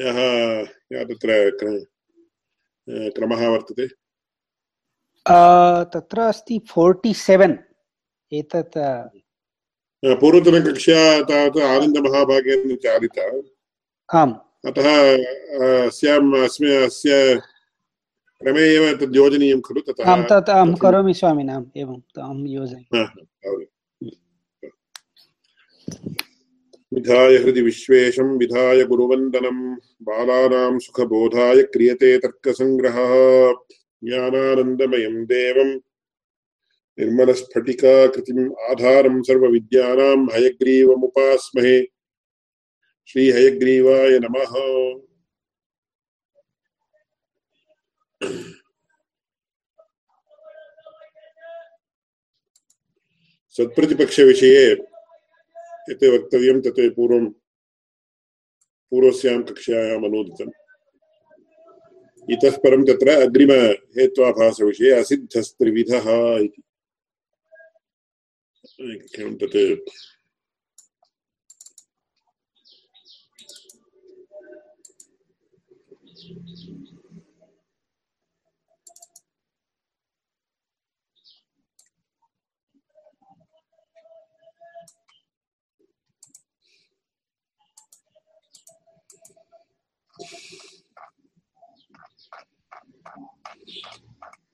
यः या तत्र क्रमः वर्तते? तत्र अस्ति फोर्टि सेवेन् एतत् पूर्वतनकक्षा तावत् आनन्दमहाभागेन चालिता। आम्। अतः अस्याम् अस्य क्रमे एव तद् योजनीयं खलु ततः आं तत् अहं करोमि स्वामिनाम् एवम् अहं योजयामि। विधाय हृदि विश्वेशं विधाय गुरुवन्दनं। बालानां सुखबोधाय क्रियते तर्कसङ्ग्रहः। ज्ञानानन्दमयं देवं। निर्मलस्फटिकाकृतिम् आधारं सर्वविद्यानां हयग्रीवमुपास्महे। श्रीहयग्रीवाय नमः। सत्प्रतिपक्षविषये यत् वक्तव्यं तत् पूर्वं पूर्वस्यां कक्षायाम् अनूदितम्। इतः परं तत्र अग्रिमहेत्वाभासविषये असिद्धस्त्रिविधः इति। तत्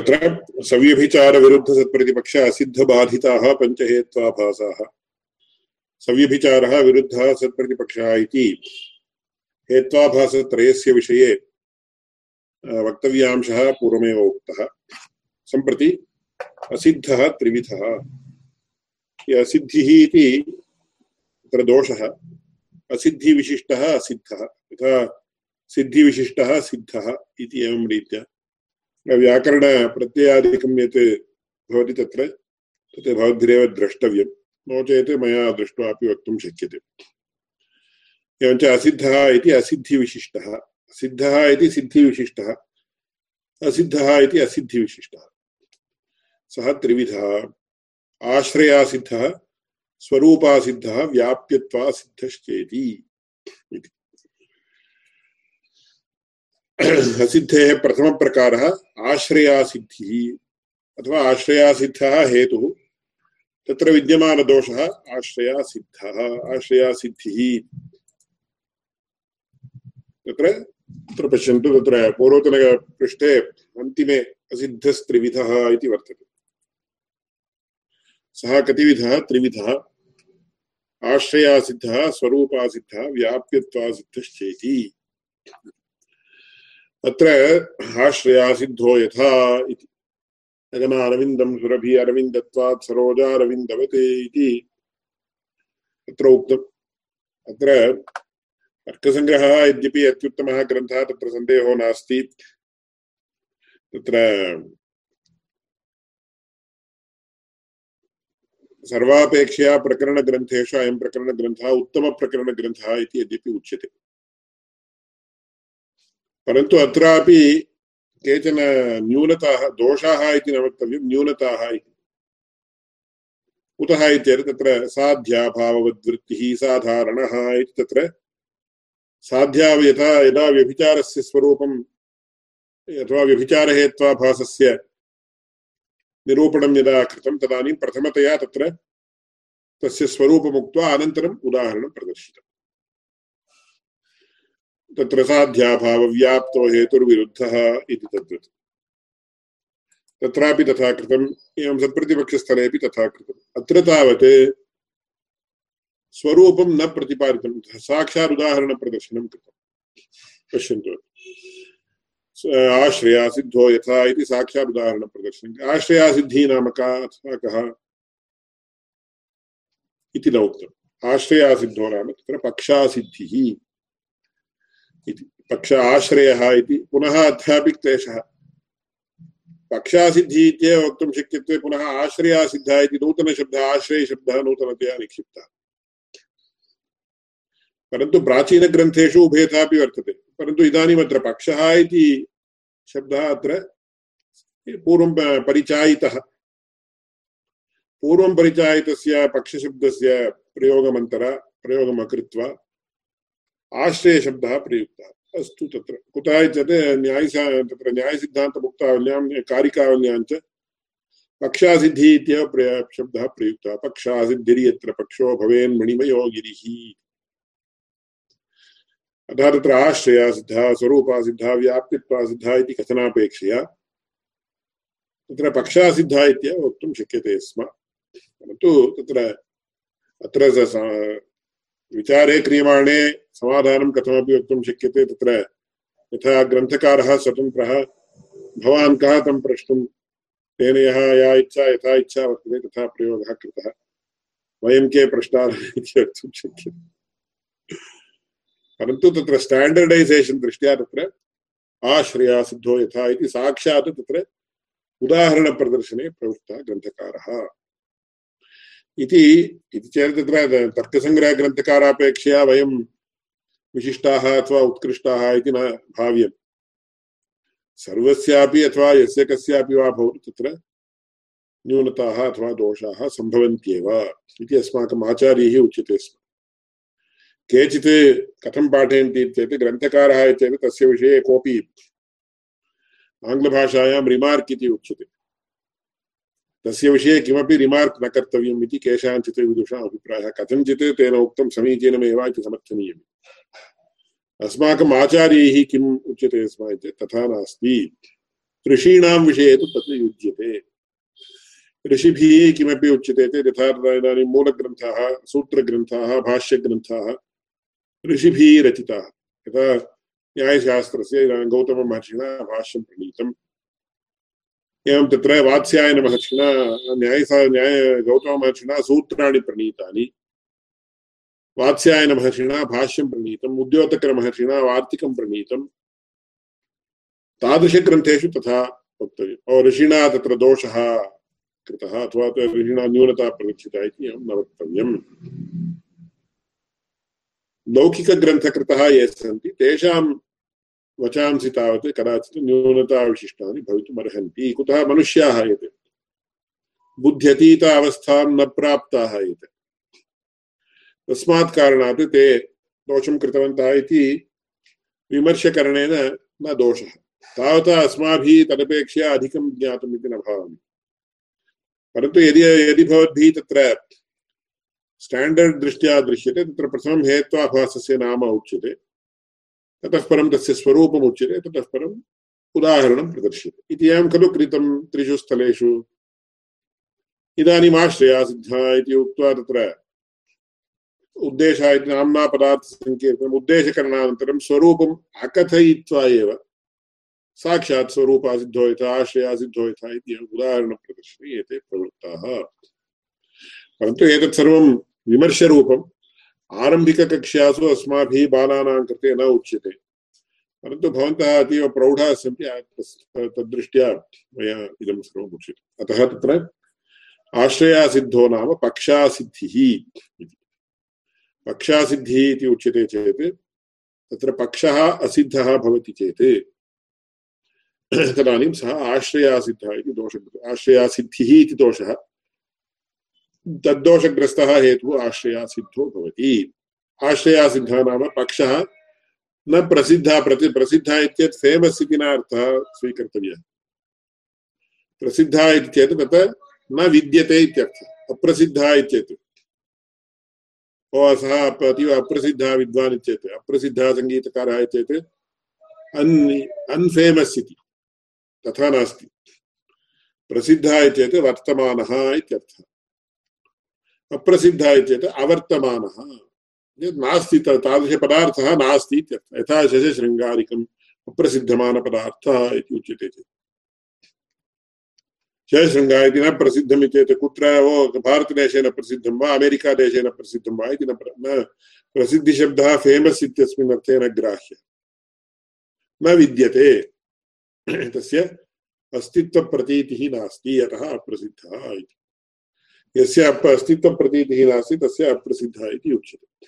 तत्र सव्यभिचारविरुद्धसत्प्रतिपक्ष असिद्धबाधिताः पञ्चहेत्वाभासाः सव्यभिचारः विरुद्धः सत्प्रतिपक्षः इति हेत्वाभासत्रयस्य विषये वक्तव्यांशः पूर्वमेव उक्तः। सम्प्रति असिद्धः त्रिविधः। असिद्धिः इति तत्र दोषः। असिद्धिविशिष्टः असिद्धः। यथा सिद्धिविशिष्टः सिद्धः इति एवं रीत्या। व्याकरणप्रत्ययादिकं यत् भवति तत्र, तत् भवद्भिरेव द्रष्टव्यं। नो चेत् मया दृष्ट्वा अपि वक्तुं शक्यते। एवञ्च असिद्धः इति असिद्धिविशिष्टः। सिद्धः इति सिद्धिविशिष्टः। असिद्धः इति असिद्धिविशिष्टः। सः त्रिविधः। आश्रयासिद्धः, स्वरूपासिद्धः, व्याप्यत्वासिद्धश्चेति। सिद्धेः प्रथमप्रकारः आश्रयासिद्धिः अथवा आश्रयासिद्धः हेतुः। तत्र विद्यमानदोषः आश्रयासिद्धः, आश्रयासिद्धिः। तत्र तत्र पश्यन्तु, तत्र पूर्वतनपृष्ठे अन्तिमे असिद्धस्त्रिविधः इति वर्तते। सः कतिविधः? त्रिविधः। आश्रयासिद्धः, स्वरूपासिद्धः, व्याप्यत्वासिद्धश्चेति। अत्र आश्रयासिद्धो यथा इति। अगनारविन्दं सुरभि अरविन्दत्वात् सरोजारविन्दवत् इति। अत्र उक्तम्। अत्र तर्कसङ्ग्रहः यद्यपि अत्युत्तमः ग्रन्थः, तत्र सन्देहो नास्ति। तत्र सर्वापेक्षया प्रकरणग्रन्थेषु अयं प्रकरणग्रन्थः, उत्तमप्रकरणग्रन्थः इति यद्यपि उच्यते। परन्तु अत्रापि केचन न्यूनताः, दोषाः इति न वक्तव्यं न्यूनताः इति। कुतः इत्येतत् तत्र साध्याभाववद्वृत्तिः, साधारणः इति तत्र साध्या यथा, यदा व्यभिचारस्य स्वरूपम् अथवा व्यभिचारहेत्वाभासस्य निरूपणं यदा कृतं, तदानीं प्रथमतया तत्र तस्य स्वरूपमुक्त्वा अनन्तरम् उदाहरणं प्रदर्शितम्। तत्र साध्याभावव्याप्तो हेतुर्विरुद्धः इति तद्वत्। तत्रापि तथा कृतम् एवं सत्प्रतिपक्षस्थलेपि तथा कृतम् अत्र तावत् स्वरूपं न प्रतिपादितं, साक्षात् उदाहरणप्रदर्शनं कृतं। पश्यन्तु। आश्रयासिद्धो यथा इति साक्षात् उदाहरणप्रदर्शनम् आश्रयासिद्धिः नाम का, अथवा कः? इति न उक्तम् आश्रयासिद्धो नाम तत्र पक्षासिद्धिः। इति पक्ष आश्रयः इति पुनः अत्रापि क्लेशः पक्षासिद्धिः इत्येव वक्तुं शक्यते, पुनः आश्रयासिद्धः इति नूतनशब्दः, आश्रयशब्दः नूतनतया निक्षिप्तः। परन्तु प्राचीनग्रन्थेषु उभयथापि वर्तते। परन्तु इदानीम् अत्र पक्षः इति शब्दः अत्र पूर्वं परिचायितः। पूर्वं परिचायितस्य पक्षशब्दस्य प्रयोगमन्तर प्रयोगम् अकृत्वा आश्रयशब्दः प्रयुक्तः। अस्तु कुतः चेत् न्याय तत्र न्यायसिद्धान्तमुक्तावल्यां कारिकावल्यां च पक्षासिद्धिः इत्येव प्रय शब्दः प्रयुक्तः। पक्षासिद्धिर्यत्र पक्षो भवेन् मणिमयो गिरिः अतः तत्र आश्रया सिद्धा, स्वरूपा सिद्धा, व्याप्तित्वा सिद्धा कथनापेक्षया तत्र पक्षा सिद्धा इत्येव वक्तुं शक्यते स्म। परन्तु तत्र अत्र विचारे क्रियमाणे समाधानं कथमपि वक्तुं शक्यते तत्र। यथा ग्रन्थकारः स्वतन्त्रः भवान् कः तं प्रष्टुं? तेन यः या इच्छा, यथा इच्छा वर्तते, तथा प्रयोगः कृतः। वयं के प्रश्नाः इति वक्तुं शक्यते। परन्तु तत्र स्टाण्डर्डैसेशन् दृष्ट्या तत्र आश्रया सिद्धो यथा इति साक्षात् तत्र उदाहरणप्रदर्शने प्रवृत्तः ग्रन्थकारः। इति इति चेत् तत्र तर्कसङ्ग्रहग्रन्थकारापेक्षया वयं विशिष्टाः अथवा उत्कृष्टाः इति न भाव्यम्। सर्वस्यापि अथवा यस्य कस्यापि वा भवतु तत्र न्यूनताः अथवा दोषाः सम्भवन्त्येव इति अस्माकम् आचार्यैः उच्यते स्म। केचित् कथं पाठयन्ति चेत् ग्रन्थकारः चेत् तस्य विषये कोऽपि आङ्ग्लभाषायां रिमार्क् इति उच्यते। तस्य विषये किमपि रिमार्क् न कर्तव्यम् इति केषाञ्चित् विदुषाम् अभिप्रायः कथञ्चित् तेन उक्तं समीचीनमेव इति समर्थनीयम्। अस्माकम् आचार्यैः किम् उच्यते स्म चेत् तथा नास्ति। ऋषीणां विषये तु तत् युज्यते। ऋषिभिः किमपि उच्यते चेत् यथा इदानीं मूलग्रन्थाः, सूत्रग्रन्थाः, भाष्यग्रन्थाः ऋषिभिः रचिताः। यथा न्यायशास्त्रस्य इदानीं गौतममहर्षिणा भाष्यं प्रणीतम्। एवं तत्र वात्स्यायनमहर्षिणा न्यायसा, न्याय गौतममहर्षिणा सूत्राणि प्रणीतानि। वात्स्यायनमहर्षिणा भाष्यं प्रणीतम् उद्योतकरमहर्षिणा वार्तिकं प्रणीतम्। तादृशग्रन्थेषु तथा वक्तव्यम्। ऋषिणा तत्र दोषः कृतः, अथवा ऋषिणा न्यूनता प्रदर्शिता इति एवं न वक्तव्यम्। लौकिकग्रन्थकृतः ये सन्ति, तेषां वचांसि तावत् कदाचित् न्यूनताविशिष्टानि भवितुमर्हन्ति कुतः मनुष्याः एते बुद्ध्यतीत न प्राप्ताः एते तस्मात् कारणात् ते दोषं कृतवन्तः इति विमर्शकरणेन न दोषः तावता अस्माभिः तदपेक्षया अधिकं ज्ञातम् इति न भावामि परन्तु यदि यदि भवद्भिः तत्र स्टाण्डर्ड् दृष्ट्या दृश्यते तत्र प्रथमं हेत्वाभासस्य नाम उच्यते ततः परं तस्य स्वरूपम् उच्यते ततः परम् उदाहरणं प्रदर्श्यते। इति एवं खलु कृतं त्रिषु स्थलेषु। इदानीम् आश्रया सिद्धा इति उक्त्वा तत्र उद्देशः इति नाम्ना पदार्थसङ्कीर्तनम् उद्देशकरणानन्तरं स्वरूपम् अकथयित्वा एव साक्षात् स्वरूपा सिद्धो यथा आश्रया सिद्धो यथा इति उदाहरणप्रदर्शने एते प्रवृत्ताः। परन्तु एतत् सर्वं विमर्शरूपम्। आरम्भिककक्ष्यासु अस्माभिः बालानां कृते न उच्यते। परन्तु भवन्तः अतीव प्रौढाः सन्ति तद्दृष्ट्या मया इदं सर्वम् उच्यते अतः तत्र आश्रयासिद्धो नाम पक्षासिद्धिः इति। पक्षासिद्धिः इति उच्यते चेत्, तत्र पक्षः असिद्धः भवति चेत्, तदानीं सः आश्रयासिद्धः इति दोषः आश्रयासिद्धिः इति दोषः तद्दोषग्रस्तः हेतुः आश्रया सिद्धो भवति। आश्रया सिद्धः नाम पक्षः। न प्रसिद्धः प्रति, प्रसिद्धः इत्येतत् फेमस् इति न अर्थः स्वीकर्तव्यः। प्रसिद्धः इति चेत् तत् न विद्यते इत्यर्थः। अप्रसिद्धः इत्येतत्। ओ, सः अतीव अप्रसिद्धः विद्वान् इत्येत् अप्रसिद्धः सङ्गीतकारः चेत् अन् अन्फेमस् इति। तथा नास्ति। प्रसिद्धः चेत् वर्तमानः इत्यर्थः। अप्रसिद्धः चेत् अवर्तमानः नास्ति तादृशपदार्थः नास्ति इत्यर्थः। यथा शशशृङ्गारिकं अप्रसिद्धमानपदार्थः इति उच्यते चेत्। जयशृङ्गा इति न प्रसिद्धम् चेत् कुत्र वो भारतदेशेन प्रसिद्धं वा अमेरिकादेशेन प्रसिद्धं वा इति न प्रसिद्धिशब्दः फेमस् इत्यस्मिन् अर्थे न ग्राह्यः। न विद्यते। तस्य अस्तित्वप्रतीतिः नास्ति अतः अप्रसिद्धः इति। यस्य अस्तित्वप्रतीतिः नास्ति तस्य अप्रसिद्धः इति उच्यते।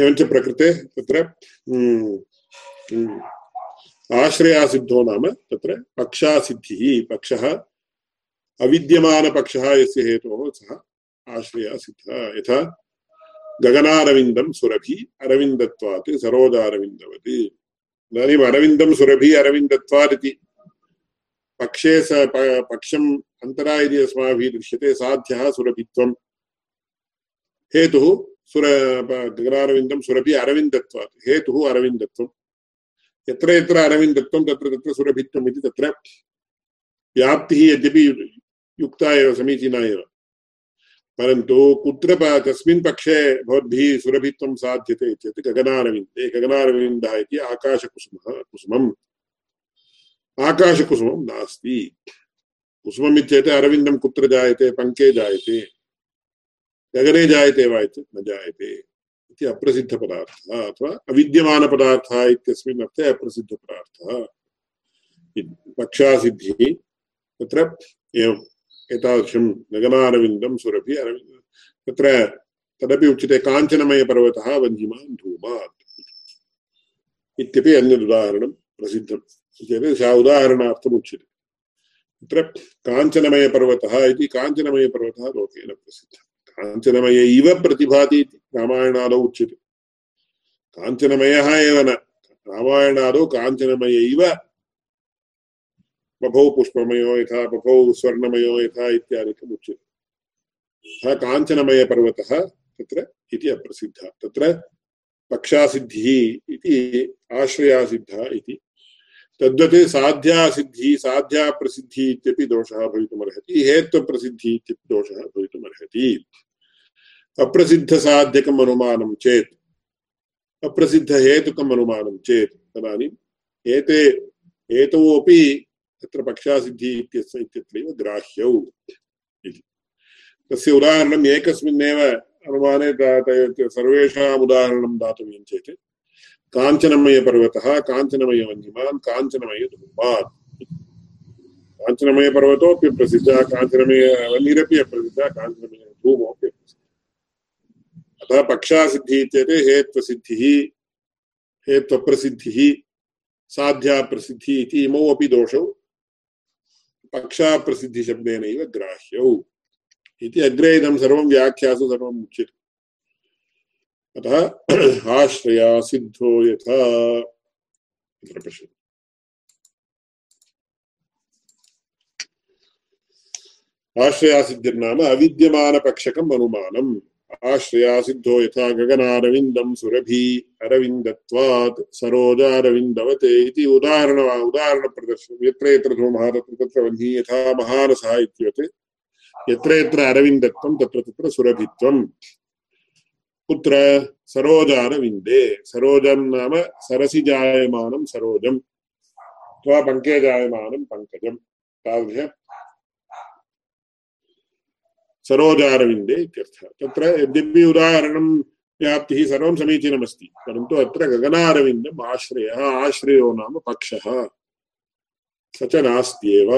एवञ्च प्रकृते तत्र आश्रयासिद्धो नाम तत्र पक्षासिद्धिः, पक्षः, अविद्यमानपक्षः यस्य हेतोः सः आश्रयासिद्धः। यथा, गगनारविन्दं सुरभि, अरविन्दत्वात्, सरोजारविन्दवत्। इदानीम् अरविन्दं, सुरभि अरविन्दत्वात् इति पक्षे स पक्षम् अन्तरा यदि अस्माभिः दृश्यते साध्यः सुरभित्वम्। हेतुः सुर गगनारविन्दं सुरभि अरविन्दत्वात्। हेतुः अरविन्दत्वम्। यत्र यत्र अरविन्दत्वं, तत्र तत्र सुरभित्वम् इति तत्र व्याप्तिः यद्यपि युक्ता एव, समीचीना एव। परन्तु कुत्र कस्मिन् पक्षे भवद्भिः सुरभित्वं साध्यते चेत् गगनारविन्दे, गगनारविन्दः इति आकाशकुसुमः, कुसुमम्। आकाशकुसुमं नास्ति। कुसुमम् इत्येते अरविन्दं कुत्र जायते, पङ्के जायते गगने जायते वा इति न जायते इति अप्रसिद्धपदार्थः अथवा अविद्यमानपदार्थः इत्यस्मिन् अर्थे अप्रसिद्धपदार्थः। पक्षासिद्धिः तत्र एवम्। एतादृशं गगनारविन्दं सुरभि अरविन्द तत्र तदपि उच्यते काञ्चनमयपर्वतः वह्निमान् धूमात् इत्यपि अन्यदुदाहरणं प्रसिद्धं चेत् सा उदाहरणार्थम् उच्यते तत्र काञ्चनमयपर्वतः इति काञ्चनमयपर्वतः लोकेन प्रसिद्धः। काञ्चनमय इव प्रतिभाति इति रामायणादौ उच्यते। काञ्चनमयः एव न। रामायणादौ काञ्चनमय इव बभौ पुष्पमयो यथा, बभौ स्वर्णमयो यथा इत्यादिकम् उच्यते। सः काञ्चनमयपर्वतः तत्र इति अप्रसिद्धः। तत्र पक्षासिद्धिः इति आश्रयासिद्धः इति तद्वत् साध्यासिद्धिः साध्याप्रसिद्धिः इत्यपि दोषः भवितुमर्हति। हेत्वप्रसिद्धिः इत्यपि दोषः भवितुमर्हति। अप्रसिद्धसाध्यकम् अनुमानं चेत् अप्रसिद्धहेतुकम् अनुमानं चेत् तदानीम् एते एतौ अपि तत्र पक्षासिद्धिः इत्यस्य इत्यत्रैव ग्राह्यौ इति। तस्य उदाहरणम् एकस्मिन्नेव अनुमाने सर्वेषाम् उदाहरणं दातव्यं चेत् काञ्चनमयपर्वतः काञ्चनमयवन्यमान् काञ्चनमयधूमात् काञ्चनमयपर्वतोऽपि प्रसिद्धः काञ्चनमयवन्निरपि अप्रसिद्धः काञ्चनमयधूमोऽपि अतः पक्षासिद्धिः इत्येते हेत्वसिद्धिः हेत्वप्रसिद्धिः साध्याप्रसिद्धिः इति इमौ अपि दोषौ। पक्षाप्रसिद्धिशब्देनैव ग्राह्यौ। इति अग्रे इदं सर्वं व्याख्यासु सर्वम् अतः आश्रया सिद्धो यथा। तत्र पश्यतु आश्रयासिद्धिर्नाम अविद्यमानपक्षकम् अनुमानम्। आश्रया सिद्धो यथा गगनारविन्दं सुरभि अरविन्दत्वात् सरोजारविन्दवते इति उदाहरण उदाहरणप्रदर्शनं। यत्र यत्र धूमः तत्र तत्र यथा महानसः इत्यवत् यत्र यत्र अरविन्दत्वं तत्र तत्र सुरभित्वम्। कुत्र सरोजारविन्दे सरोजं नाम सरसि जायमानं सरोजम्। अथवा पङ्के जायमानं पङ्कजं तादृश सरोजारविन्दे इत्यर्थः। तत्र यद्यपि उदाहरणं व्याप्तिः सर्वं समीचीनमस्ति। परन्तु अत्र गगनारविन्दम् आश्रयः, आश्रयो नाम पक्षः। स च नास्त्येव।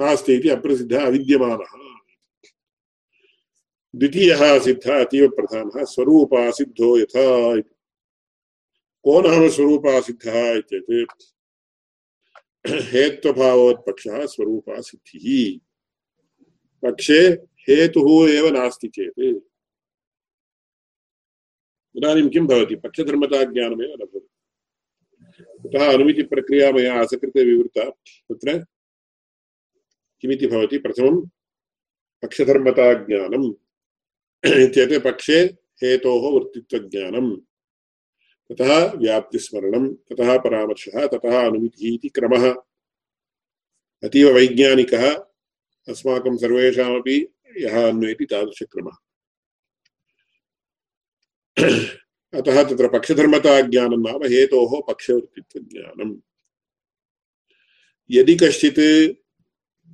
नास्ति इति अप्रसिद्धः अविद्यमानः। द्वितीयः सिद्धः अतीव प्रधानः स्वरूपासिद्धो यथा को नाम स्वरूपासिद्धः इत्येतत् हेत्वभावोत्पक्षः स्वरूपासिद्धिः पक्षे हेतुः एव नास्ति चेत्। इदानीं किं भवति? पक्षधर्मताज्ञानमेव न भवति। कुतः अनुमितिप्रक्रिया मया असकृते विवृता? तत्र किमिति भवति? प्रथमं पक्षधर्मताज्ञानम्। पक्षे हेतोः वृत्तित्वज्ञानम्। ततः व्याप्तिस्मरणं ततः परामर्शः, ततः अनुमितिः इति क्रमः। अतीव वैज्ञानिकः अस्माकं सर्वेषामपि यः अन्वेति तादृशक्रमः अतः तत्र पक्षधर्मताज्ञानं नाम हेतोः पक्षवर्तित्वज्ञानम् यदि कश्चित्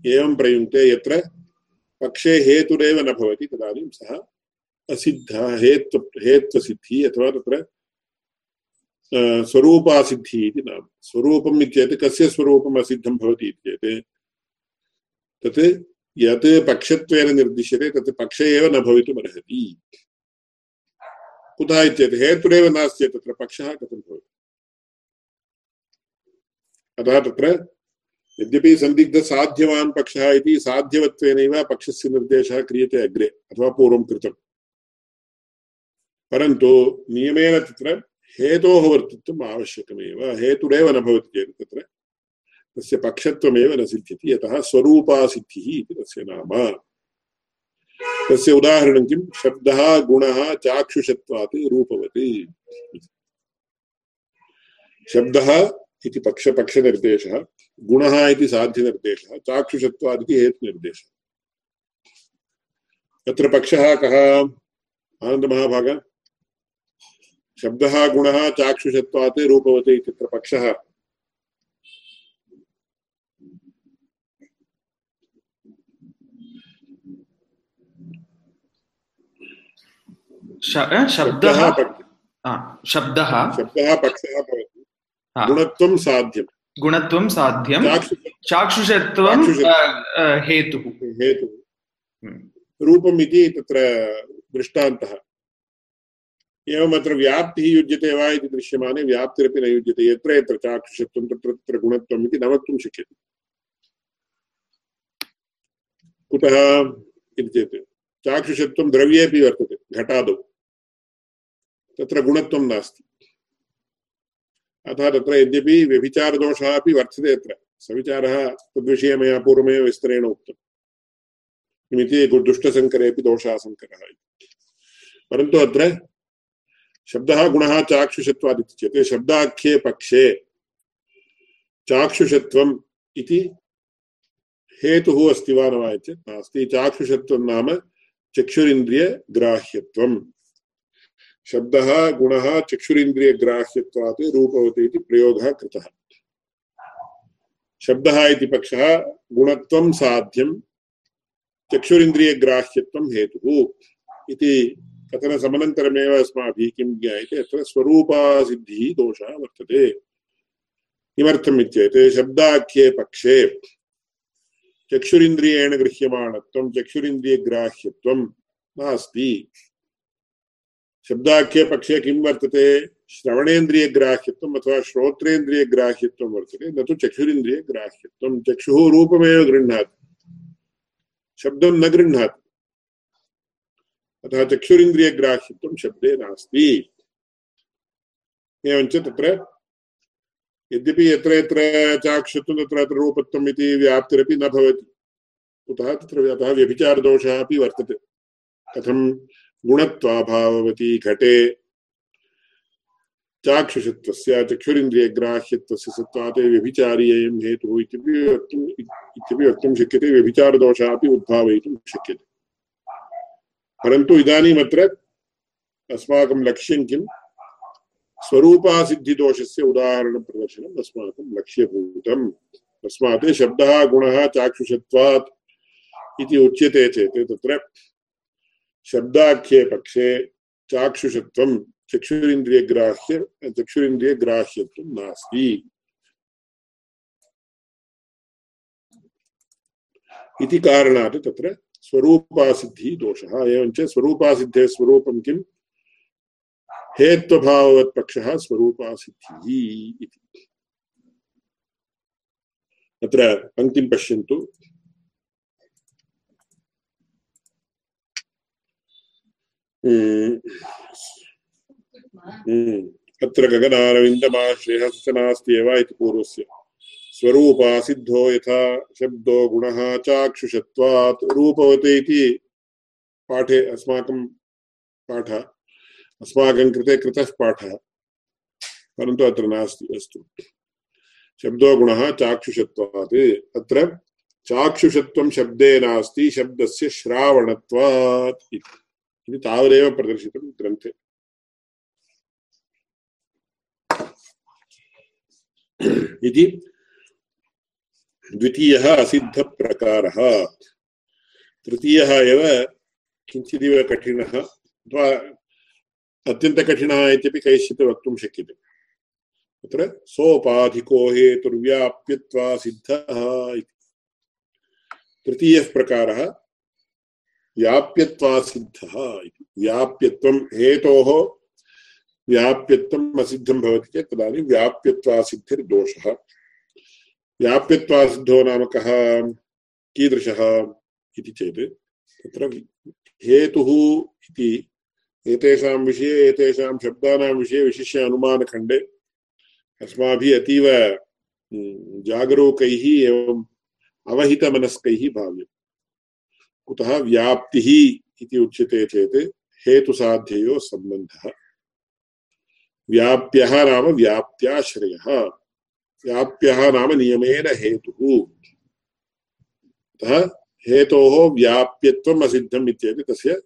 एवं प्रयुङ्क्ते यत्र पक्षे हेतुरेव न भवति, तदानीं सः असिद्धः हेत्व हेत्वसिद्धिः अथवा तत्र स्वरूपासिद्धिः इति नाम। स्वरूपम् इत्येतत् कस्य स्वरूपम् असिद्धं भवति इत्येतत् तत् यत् पक्षत्वेन निर्दिश्यते, तत् पक्षे एव न भवितुमर्हति कुतः इत्येतत् हेतुरेव नास्ति तत्र पक्षः कथं भवति? अतः तत्र यद्यपि सन्दिग्धसाध्यवान् पक्षः इति साध्यवत्वेनैव पक्षस्य निर्देशः क्रियते अग्रे, अथवा पूर्वं कृतम्। परन्तु नियमेन तत्र हेतोः वर्तित्वम् आवश्यकमेव, हेतुरेव न भवति चेत् तत्र तस्य पक्षत्वमेव न सिद्ध्यति, यतः स्वरूपासिद्धिः इति तस्य नाम। तस्य उदाहरणं किं? शब्दः, गुणः, चाक्षुषत्वात् रूपवत् शब्दः इति पक्ष, पक्षनिर्देशः, गुणः इति साध्यनिर्देशः, चाक्षुषत्वात् इति हेतुनिर्देशः। तत्र पक्षः कः? आनन्दमहाभाग। शब्दः गुणः चाक्षुषत्वात् रूपवती इत्यत्र पक्षः शब्दः शब्दः शब्दः पक्षः भवति गुणत्वं साध्यं गुणत्वं साध्यं चाक्षुषत्वं हेतुः हेतुः हम्म। तत्र दृष्टान्तः एवमत्र व्याप्तिः युज्यते वा इति दृश्यमाने व्याप्तिरपि न युज्यते। यत्र यत्र चाक्षुषत्वं, तत्र तत्र गुणत्वम् इति न वक्तुं शक्यते। कुतः इति चेत् चाक्षुषत्वं द्रव्येपि वर्तते, घटादौ। तत्र गुणत्वं नास्ति। अतः तत्र यद्यपि व्यभिचारदोषः अपि वर्तते अत्र। सविचारः तद्विषये मया पूर्वमेव विस्तरेण उक्तम्। किमिति दुष्टसङ्करेपि दोषासङ्करः परन्तु अत्र शब्दः गुणः चाक्षुषत्वादिति चेत् शब्दाख्ये पक्षे चाक्षुषत्वम् इति हेतुः अस्ति वा न वा चेत् नास्ति। चाक्षुषत्वं नाम चक्षुरिन्द्रियग्राह्यत्वम्। शब्दः गुणः चक्षुरिन्द्रियग्राह्यत्वात् रूपवती इति प्रयोगः कृतः। शब्दः इति पक्षः गुणत्वं साध्यं चक्षुरिन्द्रियग्राह्यत्वं हेतुः इति कथनसमनन्तरमेव अस्माभिः किं ज्ञायते? अत्र स्वरूपासिद्धिः दोषः वर्तते। किमर्थम् इत्येत्? शब्दाख्ये पक्षे चक्षुरिन्द्रियेण गृह्यमाणत्वं, चक्षुरिन्द्रियग्राह्यत्वं नास्ति। शब्दाख्ये पक्षे किं वर्तते? श्रवणेन्द्रियग्राह्यत्वम् अथवा श्रोत्रेन्द्रियग्राह्यत्वं वर्तते, न तु चक्षुरिन्द्रियग्राह्यत्वं। चक्षुः रूपमेव गृह्णाति। शब्दं न गृह्णाति। अतः चक्षुरिन्द्रियग्राह्यत्वं शब्दे नास्ति। एवञ्च तत्र यद्यपि यत्र यत्र चाक्षत्वं तत्र तत्र रूपत्वम् इति व्याप्तिरपि न भवति। कुतः तत्र अतः व्यभिचारदोषः अपि वर्तते। कथं गुणत्वाभाववती घटे। चाक्षुषत्वस्य चक्षुरिन्द्रियग्राह्यत्वस्य सत्त्वात् व्यभिचारी अयं हेतुः इत्यपि वक्तुम् इत्यपि वक्तुं शक्यते। व्यभिचारदोषः अपि उद्भावयितुं शक्यते। परन्तु इदानीमत्र अस्माकं लक्ष्यं किं? स्वरूपासिद्धिदोषस्य उदाहरणप्रदर्शनम् अस्माकं लक्ष्यभूतम्। तस्मात् शब्दः, गुणः, चाक्षुषत्वात् इति उच्यते चेत् तत्र शब्दाख्ये पक्षे चाक्षुषत्वं चक्षुरिन्द्रियग्राह्य, चक्षुरिन्द्रियग्राह्यत्वं नास्ति। इति कारणात् तत्र स्वरूपासिद्धिः दोषः एवञ्च स्वरूपासिद्धेः स्वरूपं किम् हेत्वभाववत्पक्षः स्वरूपासिद्धिः इति। अत्र पङ्क्तिं पश्यन्तु। अत्र गगनारविन्दमाश्रयः स नास्त्येव इति पूर्वस्य। स्वरूपा सिद्धो यथा शब्दो गुणः चाक्षुषत्वात् रूपवते इति पाठे अस्माकं पाठः, अस्माकं कृते कृतः पाठः, परन्तु अत्र नास्ति, अस्तु। शब्दो गुणः चाक्षुषत्वात्, अत्र चाक्षुषत्वं शब्दे नास्ति, शब्दस्य श्रावणत्वात् इति तावदेव प्रदर्शितं ग्रन्थे। इति द्वितीयः असिद्धप्रकारः तृतीयः एव किञ्चिदिव कठिनः, अथवा अत्यन्तकठिनः इत्यपि कैश्चित् वक्तुं शक्यते। तत्र सोपाधिको हेतुर्व्याप्यत्वा सिद्धः इति। तृतीयः प्रकारः, व्याप्यत्वा सिद्धः इति। व्याप्यत्वं हेतोः व्याप्यत्वम् असिद्धं भवति चेत् तदानीं व्याप्यत्वासिद्धिर्दोषः व्याप्यत्वासिद्धो नाम कः कीदृशः इति चेत् तत्र हेतुः इति एतेषां विषये, एतेषां शब्दानां विषये विशिष्य अनुमानखण्डे अस्माभिः अतीव जागरूकैः एवम् अवहितमनस्कैः भाव्यम्। कुतः व्याप्तिः इति उच्यते चेत् हेतुसाध्ययोः सम्बन्धः। व्याप्यः नाम व्याप्त्याश्रयः। व्याप्यः नाम नियमेन हेतुः अतः हेतोः व्याप्यत्वम् असिद्धम् इत्येतत् तस्य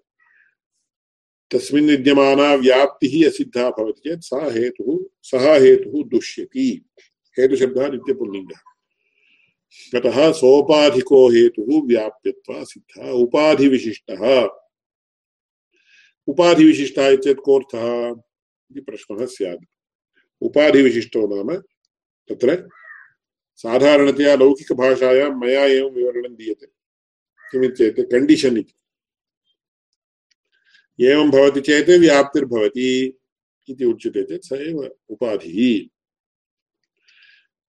तस्मिन् विद्यमाना व्याप्तिः असिद्धा भवति चेत् सा हेतुः सः हेतुः दुष्यति। हेतुशब्दः नित्यपुल्लिङ्गः। अतः सोपाधिको हेतुः व्याप्यत्वा सिद्धः उपाधिविशिष्टः। उपाधिविशिष्टः इत्येतत् कोऽर्थः इति प्रश्नः स्यात्। उपाधिविशिष्टो नाम तत्र साधारणतया लौकिकभाषायां मया एवं विवरणं दीयते। किमित्येत्? कण्डीशन् इति। एवं भवति चेत् व्याप्तिर्भवति इति उच्यते चेत् स एव उपाधिः।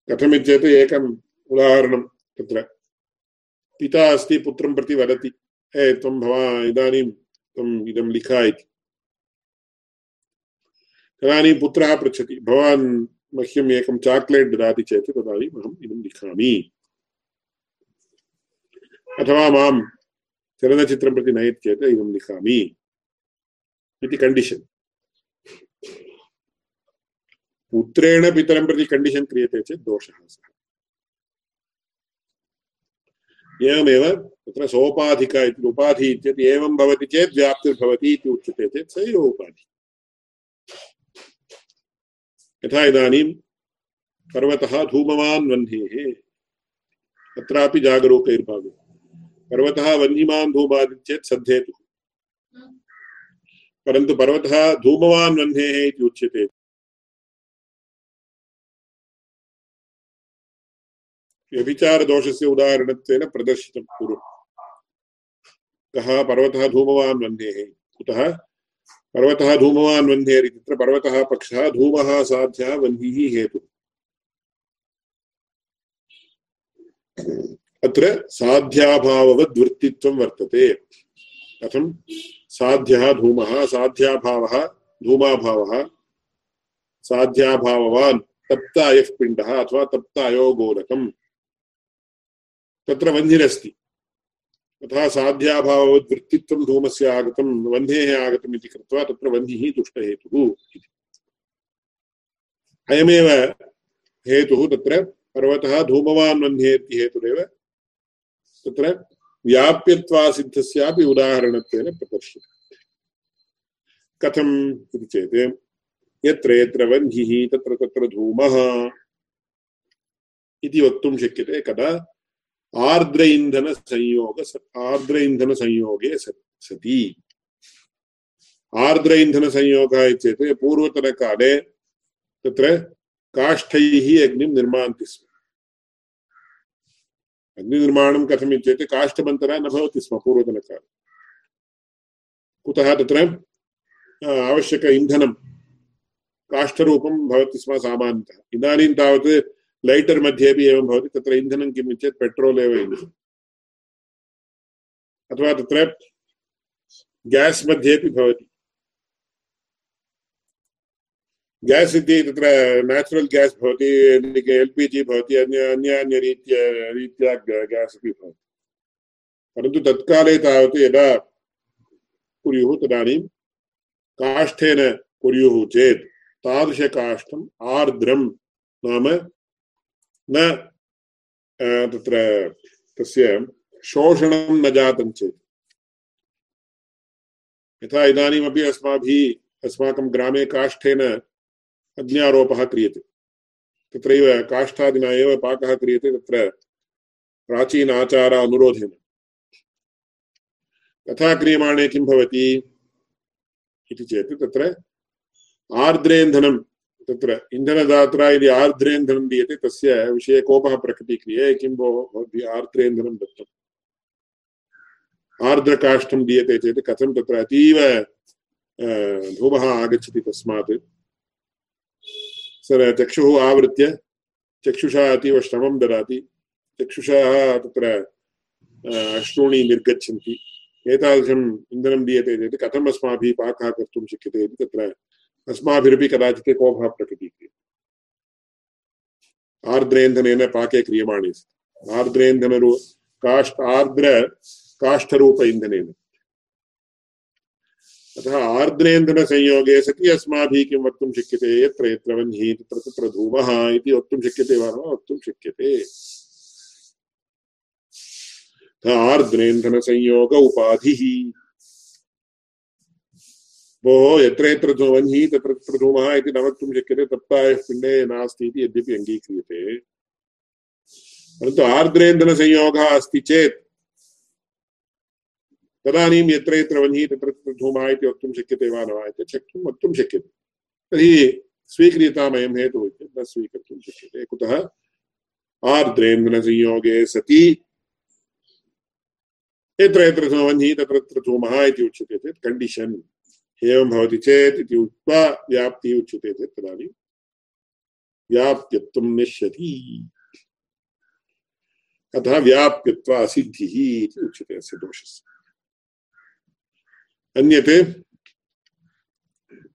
कथमित्येत् एकम् उदाहरणं तत्र। पिता अस्ति, पुत्रं प्रति वदति, ए, त्वं भवान् इदानीं त्वम् इदं लिख इति। तदानीं पुत्रः पृच्छति, भवान् मह्यम् एकं चाक्लेट् ददाति चेत् तदानीम् अहम् इदं लिखामि। अथवा माँ चलनचित्रं प्रति नयति चेत् इदं लिखामि। इति कण्डिशन् पुत्रेण पितरं प्रति कण्डिशन् क्रियते चेत् दोषः सः। एवमेव तत्र उपाधि इत्येतत् एवं भवति चेत् व्याप्तिर्भवति चेत् स एव उपाधि। यथा इदानीं पर्वतः धूमवान् वह्नेः। तत्रापि जागरूकैर्भाव्यम् पर्वतः वह्निमान् धूमादि चेत् सद्धेतुः। परन्तु पर्वतः धूमवान् वह्नेः इति उच्यते। व्यभिचारदोषस्य उदाहरणत्वेन प्रदर्शितं पूर्वं कः पर्वतः धूमवान् वह्नेः? कुतः? पर्वतः धूमवान् वह्नेर् इत्यत्र पर्वतः पक्षः धूमः साध्यः वह्निः हेतुः। अत्र साध्याभाववद्वृत्तित्वं वर्तते। कथं? साध्यः धूमः, साध्याभावः धूमाभावः, साध्याभाववान् तप्तायः पिण्डः अथवा तप्तायो गोलकम् तत्र वह्निरस्ति। तथा साध्याभाववद्वृत्तित्वं धूमस्य आगतं, वह्नेः आगतम् इति कृत्वा तत्र वह्निः तुष्टहेतुः इति। अयमेव हेतुः तत्र पर्वतः धूमवान् वह्ने इति हेतुरेव तत्र व्याप्यत्वासिद्धस्यापि उदाहरणत्वेन प्रदर्श्यते कथम् इति चेत्, यत्र यत्र वह्निः तत्र तत्र धूमः इति वक्तुं शक्यते, कदा आर्द्र इंधन संयोग आर्द्र इंधन संयोगे सति। आर्द्र इन्धनसंयोगः इत्येतत् पूर्वतनकाले तत्र काष्ठैः अग्निं निर्मान्ति स्म। अग्निनिर्माणं कथम् इत्येतत् काष्ठमन्तरा न भवति स्म पूर्वतनकाले कुतः तत्र आवश्यक इन्धनं, काष्ठरूपं भवति स्म सामान्यतः। इदानीं तावत् लैटर् मध्येपि एवं भवति, तत्र इन्धनं किम् चेत् पेट्रोल् एव अथवा तत्र ग्यास् मध्येपि भवति। ग्यास् इति तत्र नेचुरल् ग्यास् भवति एल् पि जि भवति, अन्य अन्यान्यरीत्या रीत्या ग्यास् अपि भवति। परन्तु तत्काले तावत् यदा कुर्युः, तदानीं काष्ठेन कुर्युः चेत् तादृशकाष्ठम् आर्द्रं नाम न तत्र तस्य शोषणं न जातं चेत्। यथा इदानीमपि अस्माभिः, अस्माकं ग्रामे काष्ठेन अग्न्यारोपः क्रियते। तत्रैव काष्ठादिना एव पाकः क्रियते, तत्र प्राचीन आचार अनुरोधेन। तथा क्रियमाणे किं भवति इति चेत् तत्र आर्द्रेन्धनं तत्र इन्धनदात्रा यदि आर्द्रेन्धनं दीयते, तस्य विषये कोपः प्रकटीक्रिये किं भो भवद्भिः आर्द्रेन्धनं दत्तम् आर्द्रकाष्ठं दीयते चेत् कथं तत्र अतीव धूमः आगच्छति तस्मात्। सर, चक्षुः आवृत्य, चक्षुषा अतीव श्रमं ददाति। चक्षुषः तत्र अश्रूणि निर्गच्छन्ति। एतादृशम् इन्धनं दीयते चेत् कथम् अस्माभिः पाकः कर्तुं शक्यते इति तत्र अस्माभिरपि कदाचित् कोपः प्रकटीक्रियते। आर्द्रेन्धनेन पाके क्रियमाणे आर्द्रेन्धनरू काष्ठ आर्द्र काष्ठरूप इन्धनेन। अतः आर्द्रेन्धनसंयोगे सति अस्माभिः किं वक्तुं शक्यते? यत्र यत्र वह्निः, तत्र तत्र धूमः इति वक्तुं शक्यते वा वक्तुं शक्यते। आर्द्रेन्धनसंयोग उपाधिः। भोः यत्र यत्र वह्निः तत्र तत्र धूमः इति न वक्तुं शक्यते तत्तायः पिण्डे नास्ति इति यद्यपि अङ्गीक्रियते परन्तु आर्द्रेन्धनसंयोगः अस्ति चेत् तदानीं यत्र यत्र वह्निः तत्र तत्र धूमः इति वक्तुं शक्यते वा न वा इति शक्तुं वक्तुं शक्यते तर्हि स्वीक्रियतामयं हेतुः न स्वीकर्तुं शक्यते कुतः आर्द्रेन्द्रसंयोगे सति यत्र यत्र वह्निः तत्र तत्र धूमः इति उच्यते चेत् कण्डिशन् एवं भवति चेत् इति उक्त्वा व्याप्तिः उच्यते चेत् तदानीं व्याप्यत्वं निश्यति अतः व्याप्यत्वा असिद्धिः इति उच्यते अस्य दोषस्य। अन्यत्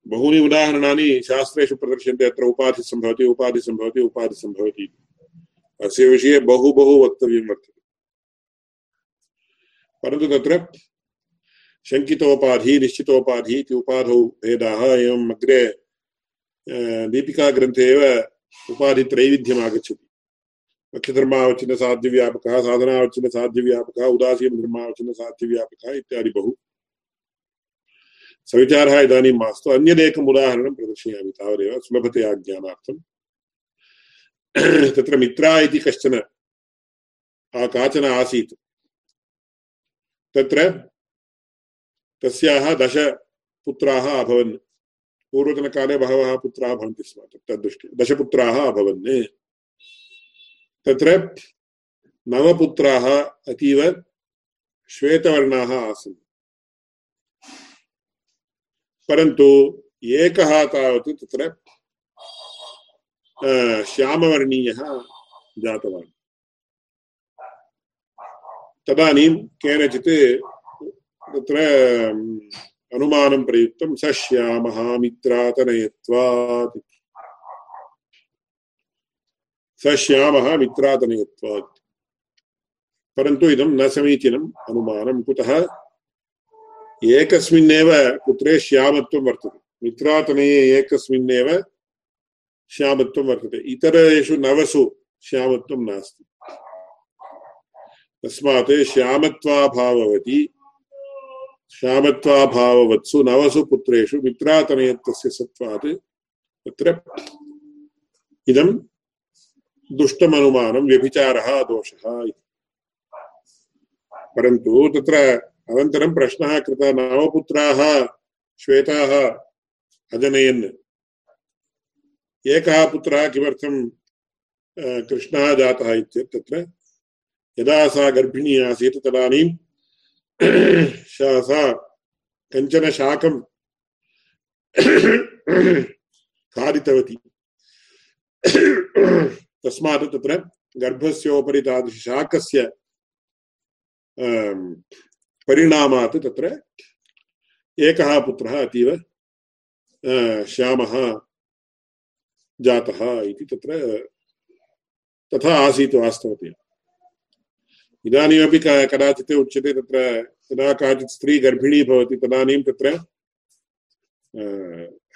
बहूनि उदाहरणानि शास्त्रेषु प्रदर्श्यन्ते, अत्र उपाधि सम्भवति उपाधि सम्भवति उपाधि सम्भवति। अस्य विषये बहु बहु वक्तव्यं वर्तते। परन्तु तत्र शङ्कितोपाधि, निश्चितोपाधि इति उपाधौ भेदाः एवम् अग्रे दीपिकाग्रन्थे एव उपाधित्रैविध्यम् आगच्छति मुख्यधर्मावचिनसाध्यव्यापकः साधनावचिनसाध्यव्यापकः उदासीनधर्मावचिनसाध्यव्यापकः इत्यादि बहु। सविचारः इदानीं मास्तु। अन्यदेकम् उदाहरणं प्रदर्शयामि तावदेव, सुलभतया ज्ञानार्थं तत्र मित्रा इति कश्चन काचन आसीत्। तत्र तस्याः दश पुत्राः अभवन्। पूर्वतनकाले बहवः पुत्राः भवन्ति स्म तद्दृष्ट्या। दशपुत्राः अभवन्। तत्र नवपुत्राः अतीव श्वेतवर्णाः आसन्। परन्तु एकः तावत् तत्र श्यामवर्णीयः जातवान्। तदानीं केनचित् तत्र अनुमानं प्रयुक्तं स श्यामः मित्रातनयत्वात्। स श्यामः मित्रातनयत्वात्। परन्तु इदं न समीचीनम् अनुमानं कुतः? एकस्मिन्नेव पुत्रे श्यामत्वं वर्तते। मित्रातनये एकस्मिन्नेव श्यामत्वं वर्तते। इतरेषु नवसु श्यामत्वं नास्ति। तस्मात् श्यामत्वाभाववति श्यामत्वाभाववत्सु नवसु पुत्रेषु मित्रातनयत्वस्य सत्त्वात् तत्र इदं दुष्टमनुमानं, व्यभिचारः, दोषः इति। परन्तु तत्र अनन्तरं प्रश्नः कृतः नवपुत्राः श्वेताः, अजनयन्। एकः पुत्रः किमर्थं कृष्णः जातः इत्येतत् तत्र यदा सा गर्भिणी आसीत् तदानीं सा कञ्चन शाकं खादितवती। तस्मात् तत्र गर्भस्योपरि तादृशशाकस्य परिणामात् तत्र एकः पुत्रः अतीव श्यामः जातः इति तत्र, तथा आसीत् वास्तवतया। इदानीमपि कदाचित् उच्यते तत्र यदा काचित् स्त्री गर्भिणी भवति तदानीं तत्र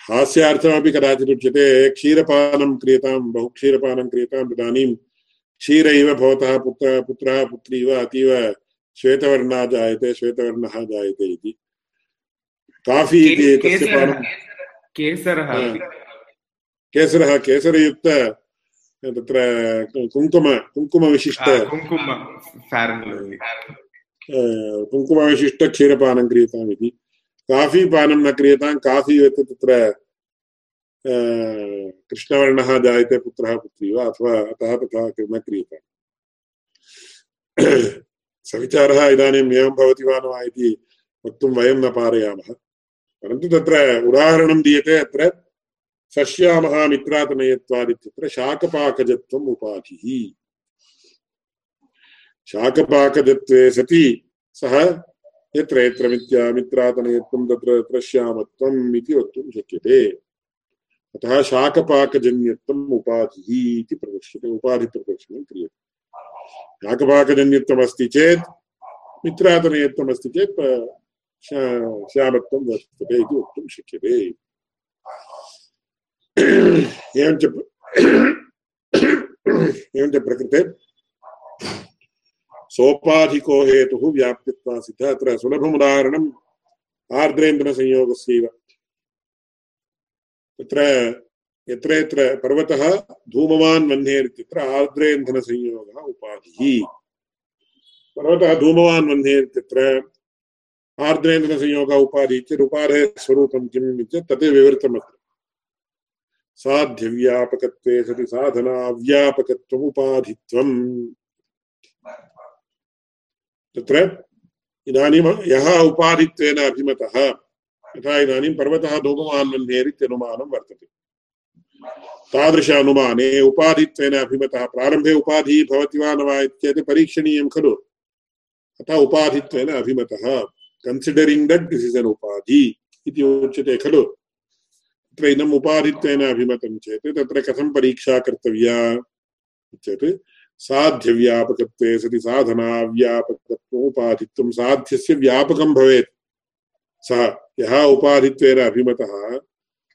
हास्यार्थमपि कदाचित् उच्यते क्षीरपानं क्रियतां बहु क्षीरपानं क्रियतां तदानीं क्षीर इव भवतः पुत्र पुत्रः पुत्री वा अतीव श्वेतवर्णः जायते श्वेतवर्णः जायते इति। काफ़ी इति तस्य पानं केसरः केसरः केसरयुक्त तत्र कुङ्कुम कुङ्कुमविशिष्ट कुङ्कुम कुङ्कुमविशिष्टक्षीरपानं क्रियताम् इति काफ़ी पानं न क्रियतां काफ़ी यत् तत्र कृष्णवर्णः जायते पुत्रः पुत्री वा अथवा अतः तथा न क्रियताम् सविचारः इदानीम् एवं भवति वा न वा इति वक्तुं वयं न पारयामः परन्तु तत्र उदाहरणं दीयते अत्र सश्यामः मित्रातनयत्वादित्यत्र शाकपाकजत्वम् उपाधिः। शाकपाकजत्वे सति सः यत्र यत्र मिथ्या मित्रातनयत्वं तत्र इति वक्तुं शक्यते। अतः शाकपाकजन्यत्वम् उपाधिः इति प्रदर्श्यते उपाधिप्रदर्शनं क्रियते। शाकपाकजन्यत्वमस्ति चेत् मित्रातनयत्वमस्ति चेत् श्यामत्वं वर्तते इति वक्तुं शक्यते। एवञ्च प्रकृते सोपाधिको हेतुः व्याप्तित्वासितः अत्र सुलभमुदाहरणम् आर्द्रेन्द्रसंयोगस्यैव तत्र यत्र यत्र पर्वतः धूमवान् वह्नेरित्यत्र आर्द्रेन्धनसंयोगः उपाधिः पर्वतः धूमवान् वह्नेरित्यत्र आर्द्रेन्द्रसंयोगः उपाधिः इत्यरुपाधेः स्वरूपं किम् इत्येतत् तत् विवृतमत्र साध्यव्यापकत्वे सति साधनाव्यापकत्वमुपाधित्वम् तत्र इदानीं यः उपाधित्वेन अभिमतः, यथा इदानीं पर्वतः धूमवान् वह्नेरित्यनुमानं वर्तते। तादृश अनुमाने उपाधित्वेन अभिमतः, प्रारम्भे उपाधिः भवति वा न वा इत्येतत् परीक्षणीयं खलु। अतः उपाधित्वेन अभिमतः considering that this is an उपाधि इति उच्यते खलु। तत्र इदम् उपाधित्वेन अभिमतं चेत्, तत्र कथं परीक्षा कर्तव्या चेत्, साध्यव्यापकत्वे सति साधनाव्यापकत्वमुपाधित्वं साध्यस्य व्यापकं भवेत्। सः यः उपाधित्वेन अभिमतः,